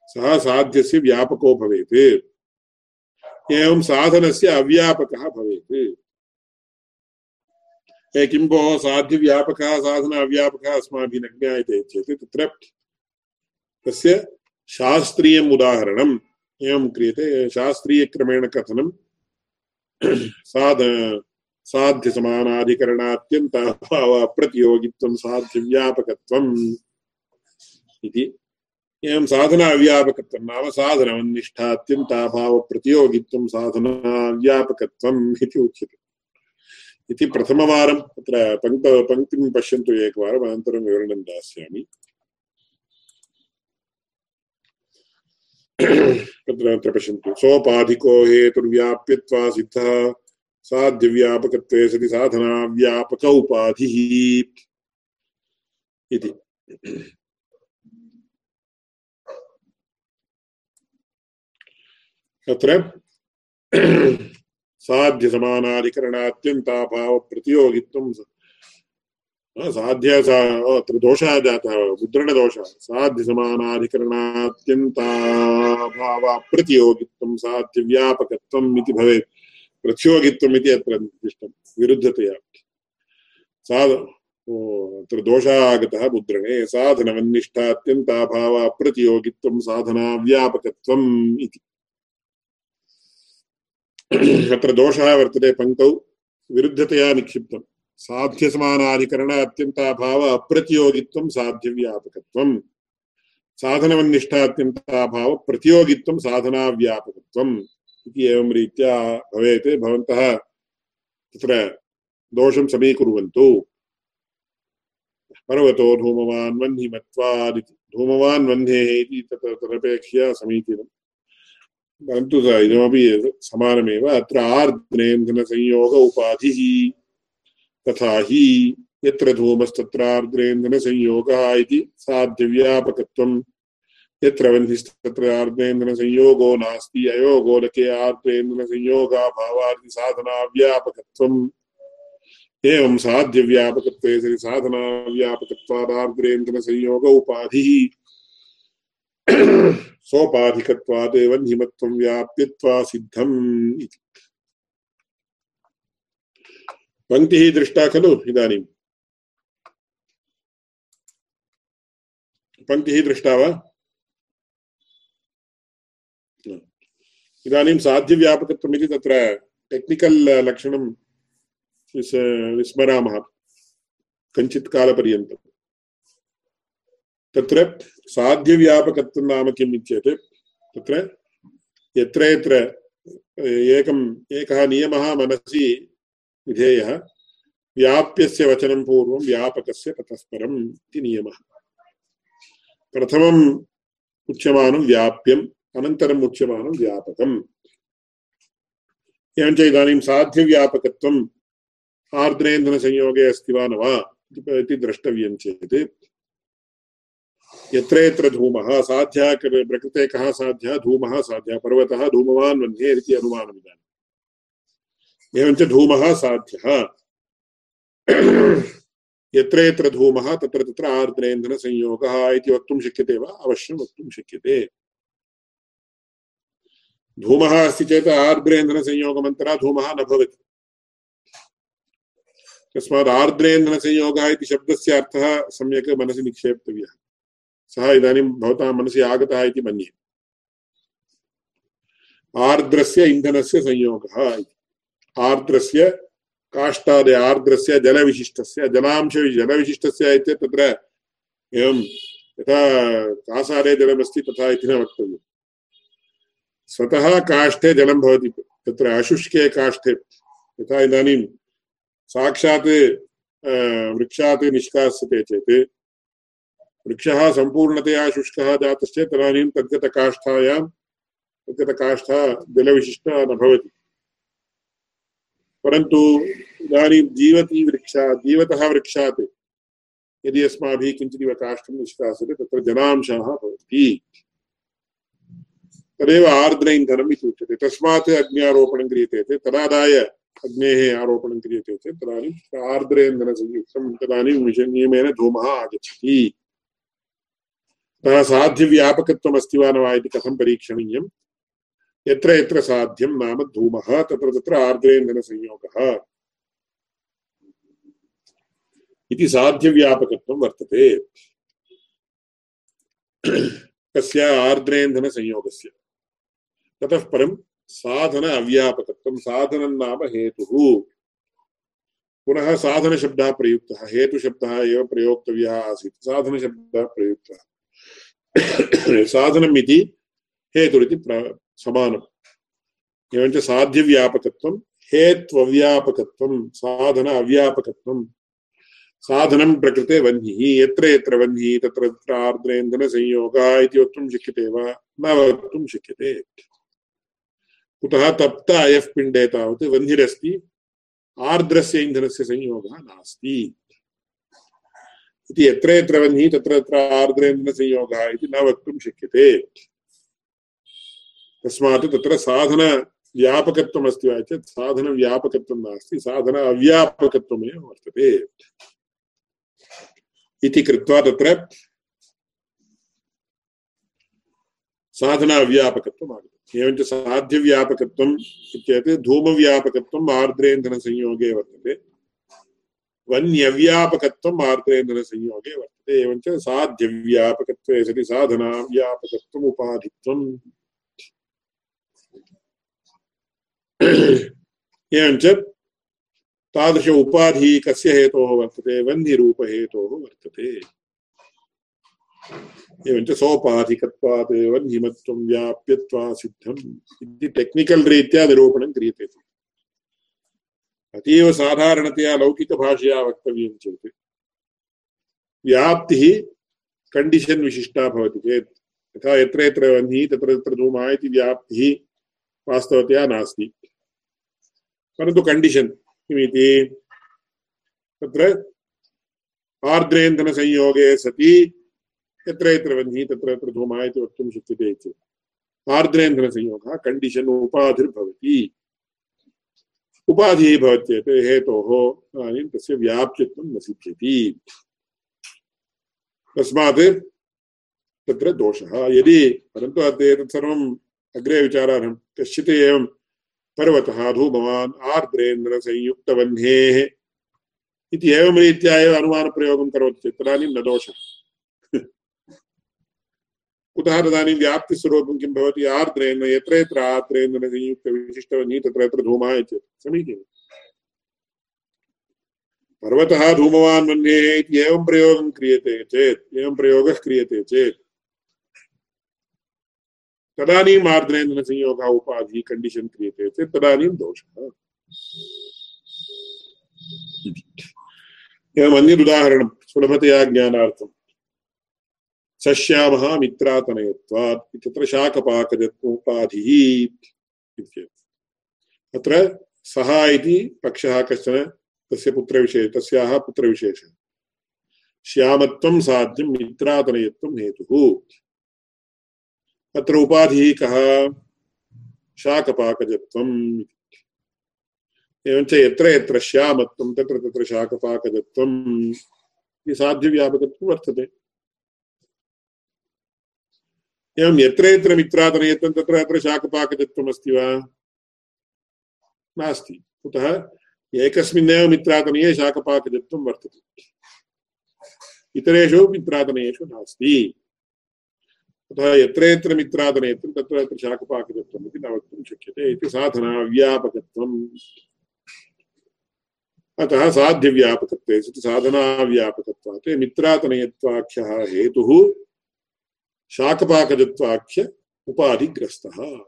सः साध्यस्य व्यापको भवेत्। एवं साधनस्य अव्यापकः भवेत्। किं भोः साध्यव्यापकः साधन अव्यापकः अस्माभिः न ज्ञायते चेत्, तत्र तस्य शास्त्रीयम् उदाहरणम्। एवं क्रियते, शास्त्रीयक्रमेण कथनं साध साध्यसमानाधिकरणात्यन्ताभावप्रतियोगित्वं साध्यव्यापकत्वम् इति। एवं साधनाव्यापकत्वं नाम साधनवन्निष्ठात्यन्ताभावप्रतियोगित्वं साधनाव्यापकत्वम् इति उच्यते। इति प्रथमवारं तत्र पङ्क्त, पङ्क्तिं पश्यन्तु एकवारम्, अनन्तरं विवरणं दास्यामि। तत्र अत्र पश्यन्तु सोपाधिको हेतुर्व्याप्यत्वा सिद्धः। साध्यव्यापकत्वे सति साधनाव्यापक उपाधिः इति। तत्र साध्यसमानाधिकरणात्यन्ताभावप्रतियोगित्वं साध्य अत्र दोषः जातः मुद्रणदोषः साध्यसमानाधिकरणात्यन्ताभावप्रतियोगित्वं, साध्यव्यापकत्वम् इति भवेत्। प्रतियोगित्वम् इति अत्र निर्दिष्टं, विरुद्धतया। साध अत्र दोषः आगतः मुद्रणे साधनवन्निष्ठात्यन्ताभावप्रतियोगित्वं साधनाव्यापकत्वम् इति। अत्र दोषः वर्तते पङ्क्तौ। विरुद्धतया निक्षिप्तम्। साध्यसमानाधिकरण अत्यन्ताभाव अप्रतियोगित्वं साध्यव्यापकत्वम्। साधनवन्निष्ठात्यन्ताभाव प्रतियोगित्वं साधनाव्यापकत्वम् इति एवं रीत्या भवेत्, भवन्तः तत्र दोषं समीकुर्वन्तु। पर्वतो धूमवान् वह्निमत्वादिति, धूमवान् वह्नेः इति तत्र तदपेक्षया समीचीनम् परन्तु इदमपि समानमेव, अत्र आर्द्रेन्धनसंयोग उपाधिः तथा हि यत्र धूमस्तत्रार्द्रेन्धनसंयोगः इति साध्यव्यापकत्वम्। यत्र वह्निस्तत्र आर्द्रेन्धनसंयोगो नास्ति अयोगोलके आर्द्रेन्धनसंयोगाभावादिसाधनाव्यापकत्वम् एवं साध्यव्यापकत्वे सति साधनाव्यापकत्वादार्द्रेन्धनसंयोग उपाधिः। सोपाधिकत्वादेव निमत्वं व्याप्यत्वा सिद्धम् इति। पङ्क्तिः दृष्टा खलु इदानीम् पङ्क्तिः दृष्टा वा? इदानीं साध्यव्यापकत्वमिति तत्र टेक्निकल् लक्षणं विस्मरामः, कञ्चित् कालपर्यन्तं। तत्र साध्यव्यापकत्वं नाम किम् इत्येत्? तत्र यत्र यत्र एकम् एकः नियमः मनसि विधेयः व्याप्यस्य वचनं पूर्वं व्यापकस्य ततः इति नियमः। प्रथमम् उच्यमानं व्याप्यम्, अनन्तरम् उच्यमानं व्यापकम्। एवञ्च इदानीं साध्यव्यापकत्वम् आर्द्रेन्द्रसंयोगे अस्ति वा न चेत्। यत्र यत्र धूमः साध्यः प्रकृते कः साध्यः? धूमः साध्यः पर्वतः, धूमवान् मध्ये इति अनुमानम् इदानीम् एवञ्च धूमः साध्यः। यत्र यत्र धूमः, तत्र तत्र आर्द्रेन्द्रसंयोगः इति वक्तुं शक्यते वा? अवश्यं वक्तुं शक्यते। धूमः अस्ति चेत् आर्द्रेन्द्रसंयोगमन्तरा धूमः न भवति। तस्मात् आर्द्रेन्द्रसंयोगः इति शब्दस्य अर्थः सम्यक् मनसि निक्षेप्तव्यः। सः इदानीं भवतां मनसि आगतः इति मन्ये। आर्द्रस्य इन्धनस्य संयोगः आर्द्रस्य, काष्ठादि आर्द्रस्य, जलविशिष्टस्य, जलांश जलविशिष्टस्य इत्येतत् तत्र एवं यथा कासारे जलमस्ति तथा इति न वक्तव्यम्। स्वतः काष्ठे जलं भवति, तत्र अशुष्के काष्ठे, यथा इदानीं साक्षात् वृक्षात् निष्कास्यते चेत्, वृक्षः सम्पूर्णतया शुष्कः जातश्चेत् तदानीं तद्गतकाष्ठायां, तद्गतकाष्ठा जलविशिष्टा न भवति। परन्तु इदानीं जीवती वृक्षात् जीवतः वृक्षात् यदि अस्माभिः किञ्चिदिव काष्ठं निष्कास्यते तत्र जलांशः भवति तदेव आर्द्र इन्धनम् इति उच्यते। तस्मात् अग्न्यारोपणं क्रियते चेत्, तदादाय अग्नेः आरोपणं क्रियते चेत् तदानीम् आर्द्रेन्धनसंयुक्तं तदानीं नियमेन धूमः आगच्छति। अतः साध्यव्यापकत्वमस्ति वा न वा इति कथं परीक्षणीयं यत्र यत्र साध्यं नाम धूमः, तत्र तत्र आर्द्रेन्धनसंयोगः इति साध्यव्यापकत्वं वर्तते। कस्य आर्द्रेन्धनसंयोगस्य ततः परं साधन अव्यापकत्वं, साधनं नाम हेतुः। पुनः साधनशब्दः प्रयुक्तः, हेतुशब्दः एव प्रयोक्तव्यः आसीत्। साधनशब्दः प्रयुक्तः। साधनम् इति हेतुरिति समानम्। एवञ्च साध्यव्यापकत्वं हेत्वव्यापकत्वं साधन अव्यापकत्वं साधनं प्रकृते वह्निः, यत्र यत्र वह्निः, तत्र तत्र आर्द्रेन्दनसंयोगः इति वक्तुं शक्यते वा? न वक्तुं शक्यते। कुतः तप्त अयः पिण्डे तावत् वह्निरस्ति, आर्द्रस्य इन्धनस्य संयोगः नास्ति। इति यत्र यत्र वह्निः, तत्र तत्र आर्द्रेन्द्रसंयोगः इति न वक्तुं शक्यते। तस्मात् तत्र साधनव्यापकत्वमस्ति वा चेत् साधनव्यापकत्वं नास्ति, साधन अव्यापकत्वमेव वर्तते। इति कृत्वा तत्र साधना अव्यापकत्वम् आगतम्। एवञ्च साध्यव्यापकत्वम् इत्येतत् धूमव्यापकत्वम् आर्द्रेन्धनसंयोगे वर्तते। वन्यव्यापकत्वम् आर्द्रेन्धनसंयोगे वर्तते। एवञ्च साध्यव्यापकत्वे सति साधनाव्यापकत्वम् उपाधित्वम् एवञ्च तादृश उपाधिः कस्य हेतोः वर्तते? वह्निरूपहेतोः वर्तते। एवञ्च सोपाधिकत्वात् वह्निमत्वं व्याप्यत्वा सिद्धम् इति टेक्निकल् रीत्या निरूपणं क्रियते। अतीव साधारणतया लौकिकभाषया वक्तव्यं चेत् व्याप्तिः कण्डिशन् विशिष्टा भवति चेत् यथा यत्र यत्र वह्निः तत्र तत्र धूमः इति व्याप्तिः वास्तवतया नास्ति। परन्तु कण्डिशन् किमिति तत्र आर्द्रेन्धनसंयोगे सति, यत्र यत्र वह्निः, तत्र तत्र धूमः इति वक्तुं शक्यते चेत् आर्द्रेन्द्रसंयोगः कण्डिशन् उपाधिर्भवति। उपाधिः भवत्येत्, हेतोः, इदानीं तस्य व्याप्यत्वं न सिद्ध्यति। तस्मात् तत्र दोषः। यदि परन्तु एतत् सर्वम् अग्रे विचारार्हं, कश्चित् एवं पर्वतः धूमवान् आर्द्रेन्द्रसंयुक्तवह्नेः इति एवं रीत्या एव अनुमानप्रयोगं करोति चेत् तदानीं न दोषः। कुतः तदानीं व्याप्तिस्वरूपं किं भवति? आर्द्रेण यत्र यत्र आर्द्रेण संयुक्तविशिष्टवन्नी तत्र यत्र धूमः इत्येतत् समीचीनम् पर्वतः धूमवान् मन्ये इति एवं प्रयोगं क्रियते चेत्, एवं प्रयोगः क्रियते चेत् तदानीम् आर्द्रेन्द्रसंयोगः उपाधिः कण्डिशन् क्रियते चेत् तदानीं दोषः। एवम् अन्यदुदाहरणं सुलभतया ज्ञानार्थं। सश्यामः मित्रातनयत्वात् तत्र शाकपाकजत्वोपाधिः अत्र सः इति पक्षः कश्चन, तस्य पुत्रविशेष तस्याः पुत्रविशेषः। श्यामत्वं साध्यं मित्रातनयत्वं हेतुः। अत्र उपाधिः कः शाकपाकजत्वम्। एवञ्च यत्र यत्र श्यामत्वं, तत्र तत्र शाकपाकजत्वम्। इति साध्यव्यापकत्वं वर्तते। एवं यत्र यत्र मित्रातनयत्वं, तत्र तत्र शाकपाकजत्वम् अस्ति वा? नास्ति। कुतः? एकस्मिन्नेव मित्रातनये शाकपाकजत्वं वर्तते। इतरेषु मित्रातनयेषु नास्ति। अतः यत्र यत्र मित्रातनयत्वं तत्र तत्र शाकपाकजत्वम् इति न वक्तुं शक्यते इति अतः साध्यव्यापकत्वे साधनाव्यापकत्वात्। मित्रातनयत्वाख्यः हेतुः शाकपाकजत्वाख्य उपाधिग्रस्तः।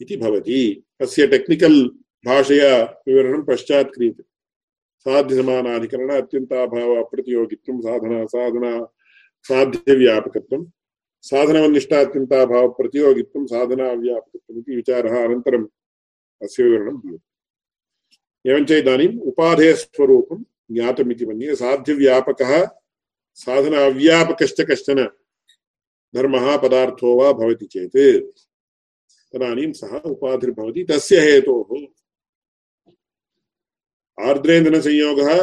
इति भवति। अस्य टेक्निकल् भाषया विवरणं पश्चात् क्रियते। साध्यसमानाधिकरण अत्यन्ताभाव अप्रतियोगित्वं साधना साधना साध्यव्यापकत्वं साधनवन्निष्ठात्यन्ताभाव प्रतियोगित्वं साधनाव्यापकत्वम् इति विचारः अनन्तरम् अस्य विवरणं भवति। एवञ्च इदानीम् उपाधेः स्वरूपं ज्ञातमिति मन्ये साध्यव्यापकः साधन अव्यापकश्च कश्चन धर्मः, पदार्थो वा भवति चेत्, तदानीं सः उपाधिर्भवति। तस्य हेतोः आर्द्रेन्द्रसंयोगः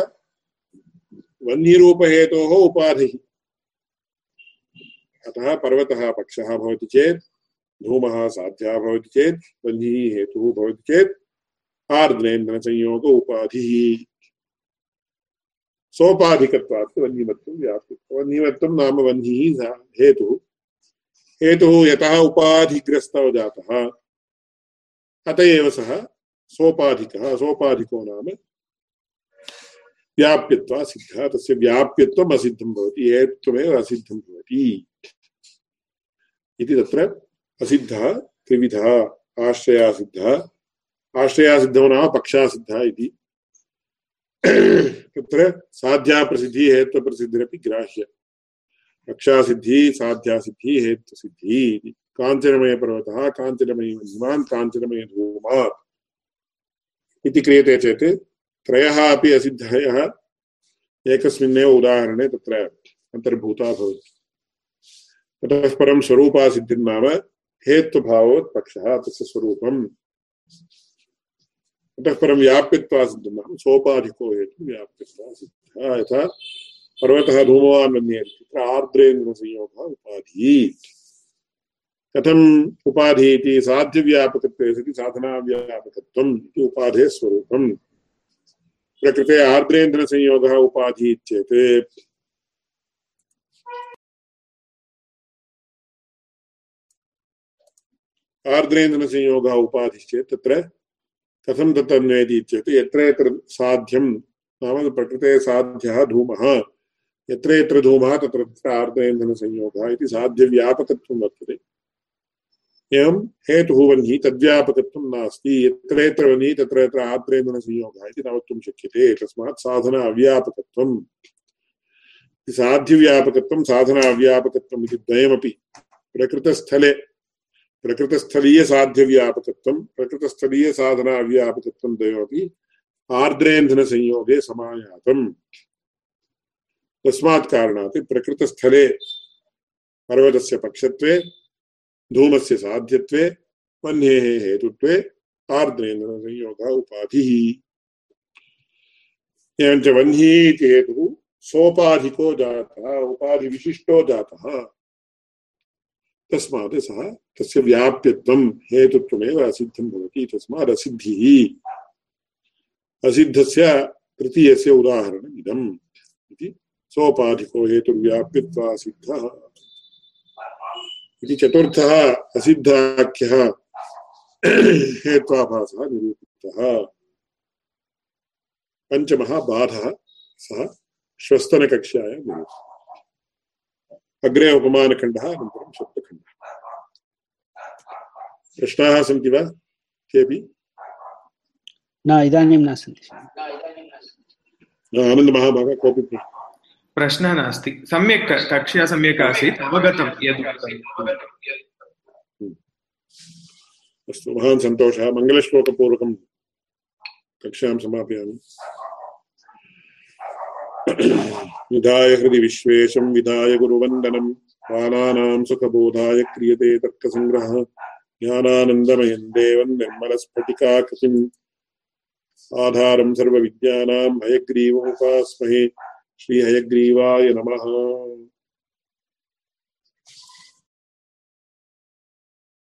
वह्निरूपहेतोः उपाधिः। अतः पर्वतः पक्षः चेत्, धूमः साध्यः भवति चेत् वह्निः हेतुः चेत्, आर्द्रेन्द्रसंयोग उपाधिः। सोपाधिकत्वात् वह्निमत्वं नाम वह्निः हेतुः। हेतुः यतः उपाधिग्रस्तः जातः। अत एव सः सोपाधिकः नाम व्याप्यत्वा सिद्धः, तस्य व्याप्यत्वम् असिद्धं भवति हेतुत्वमेव असिद्धं भवति। इति तत्र असिद्धः, त्रिविधः, आश्रयासिद्धः, आश्रयासिद्धो नाम पक्षासिद्धः इति। तत्र साध्या प्रसिद्धिः हेत्वप्रसिद्धिरपि ग्राह्य। रक्षासिद्धिः साध्यासिद्धिः हेत्वसिद्धिः इति। काञ्चनमयपर्वतः काञ्चनमयमहिमान् काञ्चनमयधूमात् इति क्रियते चेत् त्रयः अपि असिद्धयः। एकस्मिन्नेव उदाहरणे तत्र अन्तर्भूता भवति। ततः परं स्वरूपासिद्धिर्नाम हेत्वभावोत्पक्षः तस्य स्वरूपम्। अतः परं व्याप्यत्वा सिद्धं नाम सोपाधिको हेतु व्याप्यत्वा सिद्धः। यथा पर्वतः धूमवान् मन्येते, तत्र आर्द्रेन्द्रसंयोगः उपाधिः कथम् उपाधिः इति साध्यव्यापकत्वे सति साधनाव्यापकत्वम् इति उपाधेः स्वरूपम्। प्रकृते आर्द्रेन्द्रसंयोगः उपाधिः चेत् आर्द्रेन्द्रसंयोगः उपाधिश्चेत् तत्र कथं तत् अन्वयति चेत् यत्र यत्र साध्यं नाम प्रकृते साध्यः धूमः, यत्र यत्र धूमः तत्र तत्र आर्द्रेन्धनसंयोगः इति साध्यव्यापकत्वं वर्तते। एवं हेतुः वह्निः तद्व्यापकत्वं नास्ति, यत्र यत्र वह्निः तत्र यत्र आर्द्रेन्धनसंयोगः इति न वक्तुं शक्यते, तस्मात् साधन अव्यापकत्वं साध्यव्यापकत्वं, साधन अव्यापकत्वम् इति द्वयमपि प्रकृतस्थले प्रकृतस्थलीयसाध्यव्यापकत्वं प्रकृतस्थलीयसाधनाव्यापकत्वं द्वयमपि आर्द्रेन्धनसंयोगे समायातम्। तस्मात् कारणात् प्रकृतस्थले पर्वतस्य पक्षत्वे, धूमस्य साध्यत्वे, वह्नेः हेतुत्वे आर्द्रेन्द्रसंयोगः उपाधिः। एवञ्च वह्निः इति हेतुः सोपाधिको जातः, उपाधिविशिष्टो जातः। तस्मात् सः तस्य व्याप्यत्वं हेतुत्वमेव असिद्धं भवति, तस्मात् असिद्धिः। असिद्धस्य तृतीयस्य उदाहरणम् इदम् इति। सोपाधिको हेतुर्व्याप्यत्वा सिद्धः इति चतुर्थः असिद्धाख्यः हेत्वाभासः निरूपितः। पञ्चमः बाधः सः श्वस्तनकक्ष्यायां निरूपितः। अग्रे उपमानखण्डः अनन्तरं शब्दखण्डः प्रश्नाः सन्ति वा? केऽपि? न इदानीं न सन्ति। आनन्दमहाभाग कोऽपि प्रश्नः? नास्ति। सम्यक् कक्ष्या सम्यक् आसीत्। अवगतं यद् अस्तु महान् सन्तोषः। मङ्गलश्लोकपूर्वकं कक्षां समापयामि। विधाय हृदि विश्वेशं विधाय गुरुवन्दनं बालानां सुखबोधाय क्रियते तर्कसङ्ग्रहः। ज्ञानानन्दमयं देवं निर्मलस्फटिकाकृतिम्। आधारं सर्वविद्यानां हयग्रीवमुपास्महे श्रीहयग्रीवाय नमः।